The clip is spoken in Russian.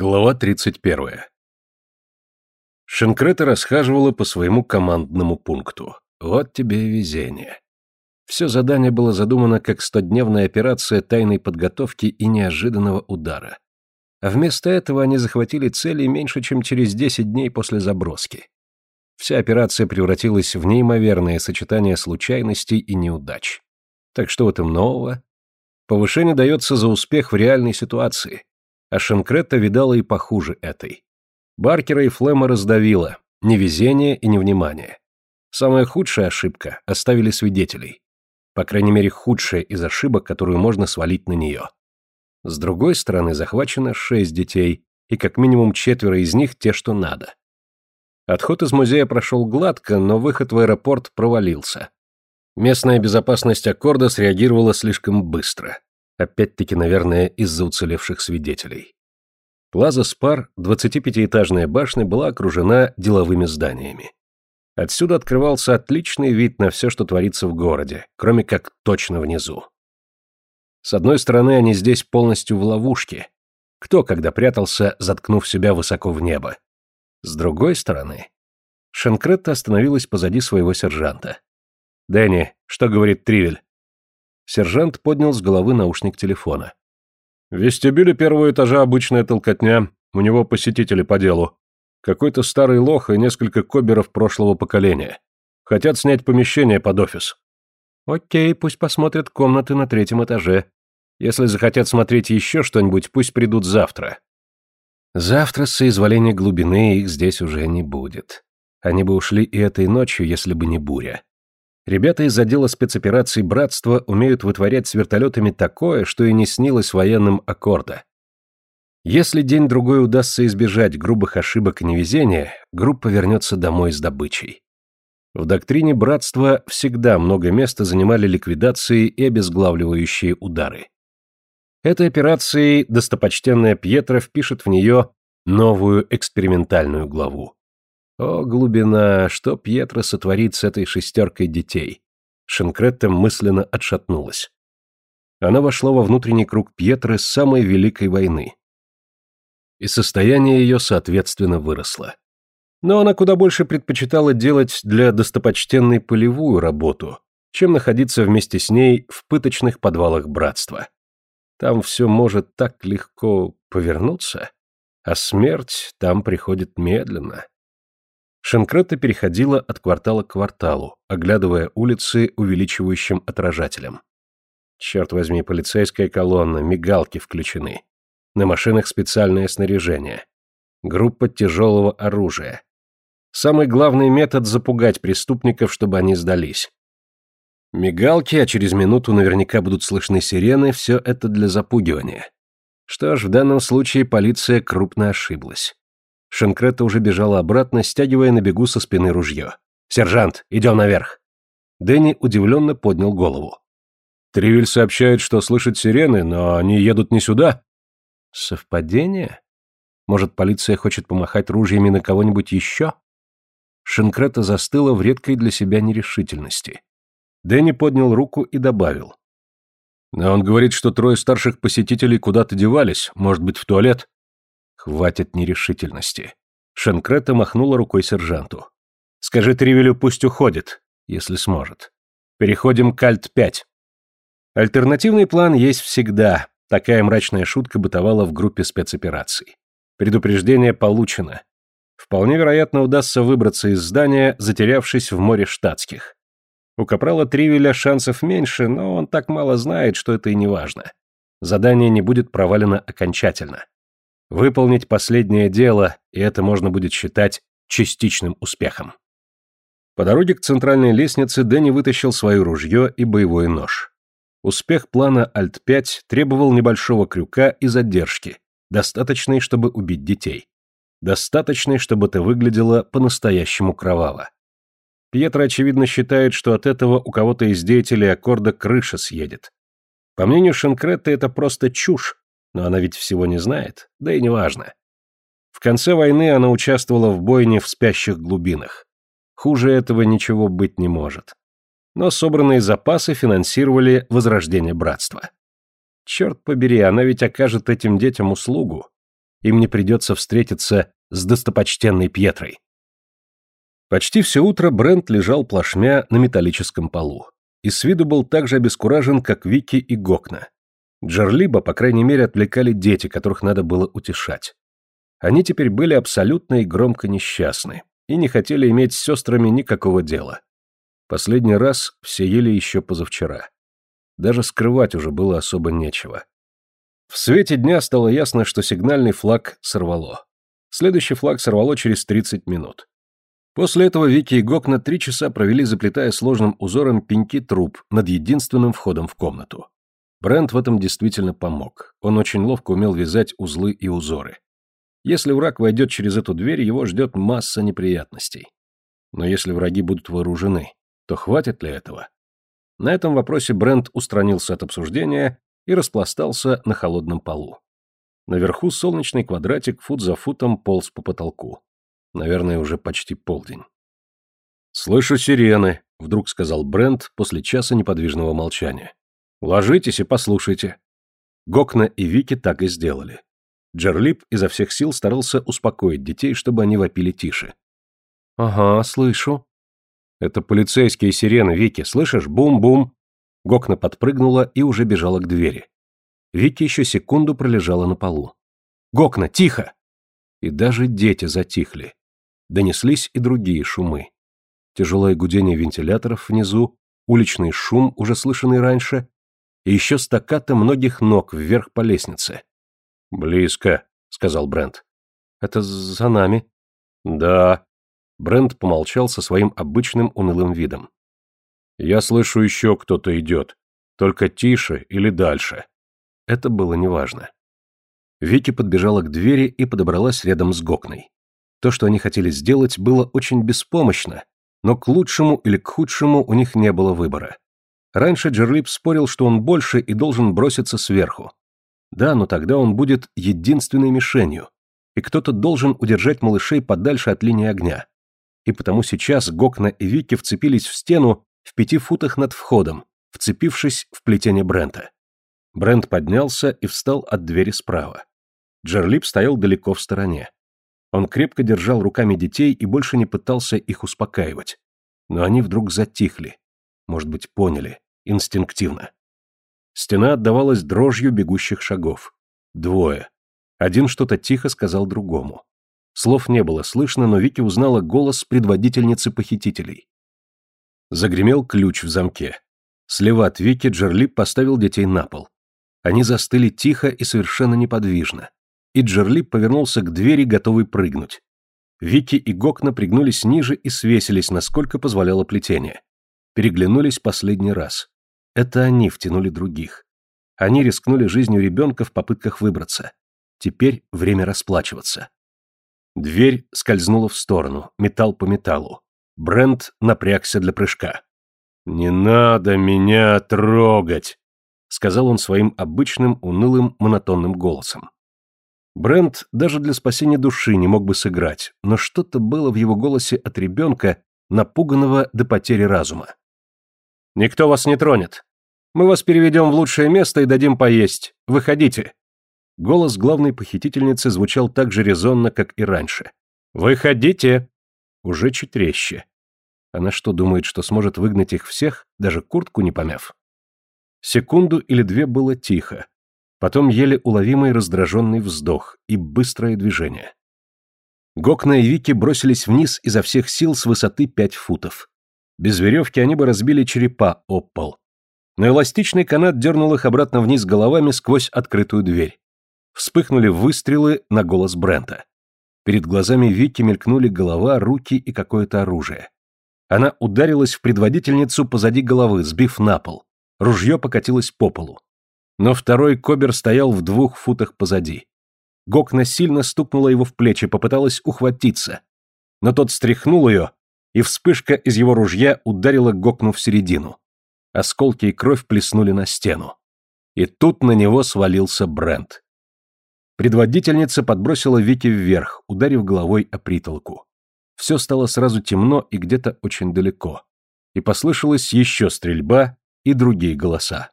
Глава 31. Шенкрета расхаживала по своему командному пункту. Вот тебе и везение. Все задание было задумано как стодневная операция тайной подготовки и неожиданного удара. А вместо этого они захватили цели меньше, чем через 10 дней после заброски. Вся операция превратилась в неимоверное сочетание случайностей и неудач. Так что в этом нового? Повышение дается за успех в реальной ситуации – а Шенкретта видала и похуже этой. Баркера и Флема раздавило, невезение и невнимание. Самая худшая ошибка – оставили свидетелей. По крайней мере, худшая из ошибок, которую можно свалить на нее. С другой стороны, захвачено шесть детей, и как минимум четверо из них те, что надо. Отход из музея прошел гладко, но выход в аэропорт провалился. Местная безопасность Аккорда среагировала слишком быстро. Опять-таки, наверное, из-за уцелевших свидетелей. Плаза Спар, 25-этажная башня, была окружена деловыми зданиями. Отсюда открывался отличный вид на все, что творится в городе, кроме как точно внизу. С одной стороны, они здесь полностью в ловушке. Кто когда прятался, заткнув себя высоко в небо? С другой стороны... Шанкретта остановилась позади своего сержанта. «Дэнни, что говорит Тривель?» Сержант поднял с головы наушник телефона. В вестибюле первого этажа обычная толкотня, у него посетители по делу. Какой-то старый лох и несколько коберов прошлого поколения. Хотят снять помещение под офис. Окей, пусть посмотрят комнаты на третьем этаже. Если захотят смотреть еще что-нибудь, пусть придут завтра. Завтра с соизволения глубины их здесь уже не будет. Они бы ушли и этой ночью, если бы не буря. Ребята из отдела спецопераций «Братства» умеют вытворять с вертолетами такое, что и не снилось военным аккорда. Если день-другой удастся избежать грубых ошибок и невезения, группа вернется домой с добычей. В доктрине «Братства» всегда много места занимали ликвидации и обезглавливающие удары. Этой операцией достопочтенная Пьетро впишет в нее новую экспериментальную главу. О, глубина, что Пьетро сотворит с этой шестеркой детей? Шенкретта мысленно отшатнулась. Она вошла во внутренний круг Пьетры с самой великой войны. И состояние ее, соответственно, выросло. Но она куда больше предпочитала делать для достопочтенной полевую работу, чем находиться вместе с ней в пыточных подвалах братства. Там все может так легко повернуться, а смерть там приходит медленно. Шенкретта переходила от квартала к кварталу, оглядывая улицы увеличивающим отражателем. Черт возьми, полицейская колонна, мигалки включены. На машинах специальное снаряжение. Группа тяжелого оружия. Самый главный метод – запугать преступников, чтобы они сдались. Мигалки, а через минуту наверняка будут слышны сирены, все это для запугивания. Что ж, в данном случае полиция крупно ошиблась. Шенкретта уже бежала обратно, стягивая на бегу со спины ружье. «Сержант, идем наверх!» Дэнни удивленно поднял голову. «Тривель сообщает, что слышит сирены, но они едут не сюда». «Совпадение? Может, полиция хочет помахать ружьями на кого-нибудь еще?» Шенкрета застыла в редкой для себя нерешительности. Дэнни поднял руку и добавил. «Но он говорит, что трое старших посетителей куда-то девались, может быть, в туалет?» Хватит нерешительности. Шенкрета махнула рукой сержанту. Скажи Тривелю, пусть уходит, если сможет. Переходим к Альт-5. Альтернативный план есть всегда. Такая мрачная шутка бытовала в группе спецопераций. Предупреждение получено. Вполне вероятно, удастся выбраться из здания, затерявшись в море штатских. У капрала Тривеля шансов меньше, но он так мало знает, что это и не важно. Задание не будет провалено окончательно. Выполнить последнее дело, и это можно будет считать частичным успехом. По дороге к центральной лестнице Дэнни вытащил свое ружье и боевой нож. Успех плана Альт-5 требовал небольшого крюка и задержки, достаточной, чтобы убить детей. Достаточной, чтобы это выглядело по-настоящему кроваво. Пьетро, очевидно, считает, что от этого у кого-то из деятелей аккорда крыша съедет. По мнению Шенкретта, это просто чушь, но она ведь всего не знает, да и неважно. В конце войны она участвовала в бойне в спящих глубинах. Хуже этого ничего быть не может. Но собранные запасы финансировали возрождение братства. Черт побери, она ведь окажет этим детям услугу. им не придется встретиться с достопочтенной Пьетрой. Почти все утро Брент лежал плашмя на металлическом полу. И с виду был так же обескуражен, как Вики и Гокна. Джерлиба, по крайней мере, отвлекали дети, которых надо было утешать. Они теперь были абсолютно и громко несчастны, и не хотели иметь с сестрами никакого дела. Последний раз все ели еще позавчера. Даже скрывать уже было особо нечего. В свете дня стало ясно, что сигнальный флаг сорвало. Следующий флаг сорвало через 30 минут. После этого Вики и Гокна три часа провели, заплетая сложным узором пеньки труб над единственным входом в комнату. Брент в этом действительно помог. Он очень ловко умел вязать узлы и узоры. Если враг войдет через эту дверь, его ждет масса неприятностей. Но если враги будут вооружены, то хватит ли этого? На этом вопросе Брент устранился от обсуждения и распластался на холодном полу. Наверху солнечный квадратик фут за футом полз по потолку. Наверное, уже почти полдень. «Слышу сирены», — вдруг сказал Брент после часа неподвижного молчания. «Ложитесь и послушайте». Гокна и Вики так и сделали. Джерлип изо всех сил старался успокоить детей, чтобы они вопили тише. «Ага, слышу». «Это полицейские сирены, Вики, слышишь? Бум-бум!» Гокна подпрыгнула и уже бежала к двери. Вики еще секунду пролежала на полу. «Гокна, тихо!» И даже дети затихли. Донеслись и другие шумы. Тяжелое гудение вентиляторов внизу, уличный шум, уже слышанный раньше, и еще стаката многих ног вверх по лестнице. «Близко», — сказал Брент. «Это за нами?» «Да». Брент помолчал со своим обычным унылым видом. «Я слышу, еще кто-то идет. Только тише или дальше». Это было неважно. Вики подбежала к двери и подобралась рядом с Гокной. То, что они хотели сделать, было очень беспомощно, но к лучшему или к худшему у них не было выбора. Раньше Джерлип спорил, что он больше и должен броситься сверху. Да, но тогда он будет единственной мишенью, и кто-то должен удержать малышей подальше от линии огня. И потому сейчас Гокна и Вики вцепились в стену в пяти футах над входом, вцепившись в плетение Брента. Брент поднялся и встал от двери справа. Джерлип стоял далеко в стороне. Он крепко держал руками детей и больше не пытался их успокаивать. Но они вдруг затихли. Может быть, поняли. Инстинктивно. Стена отдавалась дрожью бегущих шагов. Двое. Один что-то тихо сказал другому. Слов не было слышно, но Вики узнала голос предводительницы похитителей. Загремел ключ в замке. Слева от Вики Джерлип поставил детей на пол. Они застыли тихо и совершенно неподвижно и Джерлип повернулся к двери, готовый прыгнуть. Вики и Гокна пригнулись ниже и свесились, насколько позволяло плетение. Переглянулись последний раз. Это они втянули других. Они рискнули жизнью ребенка в попытках выбраться. Теперь время расплачиваться. Дверь скользнула в сторону, металл по металлу. Брент напрягся для прыжка. «Не надо меня трогать!» — сказал он своим обычным, унылым, монотонным голосом. Брент даже для спасения души не мог бы сыграть, но что-то было в его голосе от ребенка, напуганного до потери разума. «Никто вас не тронет. Мы вас переведем в лучшее место и дадим поесть. Выходите». Голос главной похитительницы звучал так же резонно, как и раньше. «Выходите!» Уже чуть резче. Она что, думает, что сможет выгнать их всех, даже куртку не помяв? Секунду или две было тихо, Потом еле уловимый раздраженный вздох и быстрое движение. Гокна и Вики бросились вниз изо всех сил с высоты пять футов. Без веревки они бы разбили черепа об пол. Но эластичный канат дернул их обратно вниз головами сквозь открытую дверь. Вспыхнули выстрелы на голос Брента. Перед глазами Вики мелькнули голова, руки и какое-то оружие. Она ударилась в предводительницу позади головы, сбив на пол. Ружье покатилось по полу но второй кобер стоял в двух футах позади. Гокна сильно стукнула его в плечи, попыталась ухватиться. Но тот стряхнул ее, и вспышка из его ружья ударила Гокну в середину. Осколки и кровь плеснули на стену. И тут на него свалился Брент. Предводительница подбросила Вики вверх, ударив головой о притолку. Все стало сразу темно и где-то очень далеко. И послышалась еще стрельба и другие голоса.